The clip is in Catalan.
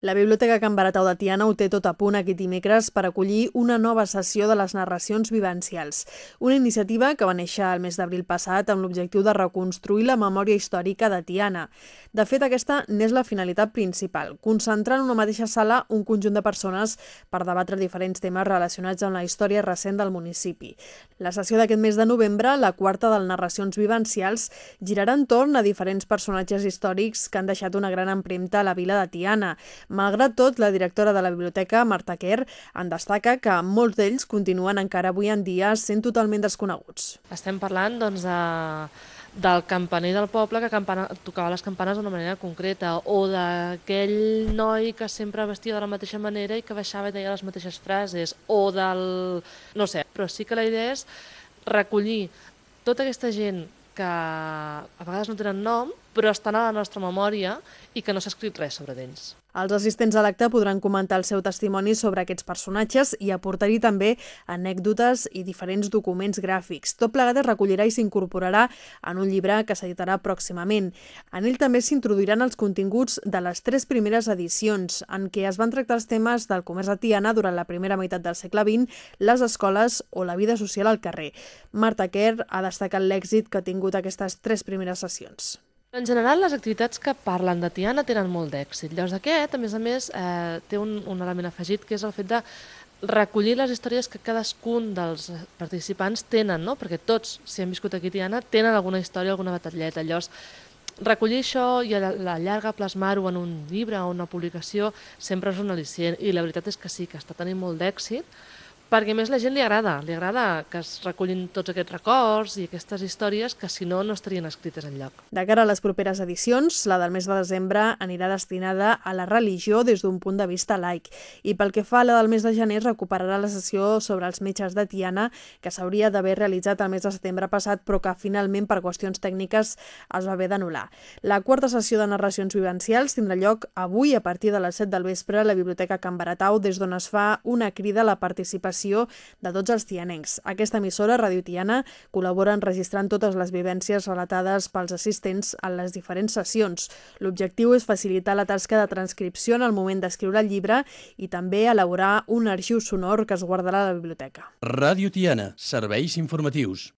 La Biblioteca Can Baratau de Tiana ho té tot a punt aquest dimecres per acollir una nova sessió de les narracions vivencials. Una iniciativa que va néixer el mes d'abril passat amb l'objectiu de reconstruir la memòria històrica de Tiana. De fet, aquesta n'és la finalitat principal, concentrar en una mateixa sala un conjunt de persones per debatre diferents temes relacionats amb la història recent del municipi. La sessió d'aquest mes de novembre, la quarta del Narracions Vivencials, girarà entorn a diferents personatges històrics que han deixat una gran empremta a la vila de Tiana, Malgrat tot, la directora de la biblioteca, Marta Kerr, en destaca que molts d'ells continuen encara avui en dia sent totalment desconeguts. Estem parlant doncs, de, del campaner del poble que campana, tocava les campanes d'una manera concreta o d'aquell noi que sempre vestia de la mateixa manera i que baixava i deia les mateixes frases o del... no sé, però sí que la idea és recollir tota aquesta gent que a vegades no tenen nom, però estan a la nostra memòria i que no s'ha escrit res sobre d'ells. Els assistents a l'acte podran comentar el seu testimoni sobre aquests personatges i aportar-hi també anècdotes i diferents documents gràfics. Tot plegat es recollirà i s'incorporarà en un llibre que s'editarà pròximament. En ell també s'introduiran els continguts de les tres primeres edicions, en què es van tractar els temes del comerç a Tiana durant la primera meitat del segle XX, les escoles o la vida social al carrer. Marta Kerr ha destacat l'èxit que ha tingut aquestes tres primeres sessions. En general, les activitats que parlen de Tiana tenen molt d'èxit. Llavors aquest, a més a més, eh, té un, un element afegit que és el fet de recollir les històries que cadascun dels participants tenen, no? perquè tots, si han viscut aquí a Tiana, tenen alguna història, alguna batalleta. Llavors, recollir això i a la llarga plasmar-ho en un llibre o una publicació sempre és un al·licient i la veritat és que sí, que està tenint molt d'èxit perquè més la gent li agrada, li agrada que es recullin tots aquests records i aquestes històries que si no no estarien escrites en lloc. De cara a les properes edicions, la del mes de desembre anirà destinada a la religió des d'un punt de vista laic i pel que fa a la del mes de gener recuperarà la sessió sobre els metges de Tiana que s'hauria d'haver realitzat el mes de setembre passat però que finalment per qüestions tècniques es va haver d'anul·lar. La quarta sessió de narracions vivencials tindrà lloc avui a partir de les 7 del vespre a la Biblioteca Can Baratau des d'on es fa una crida a la participació informació de tots els tianencs. Aquesta emissora, Radio Tiana, col·labora enregistrant totes les vivències relatades pels assistents en les diferents sessions. L'objectiu és facilitar la tasca de transcripció en el moment d'escriure el llibre i també elaborar un arxiu sonor que es guardarà a la biblioteca. Radio Tiana, serveis informatius.